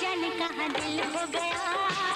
जाने कहा दिल हो गया।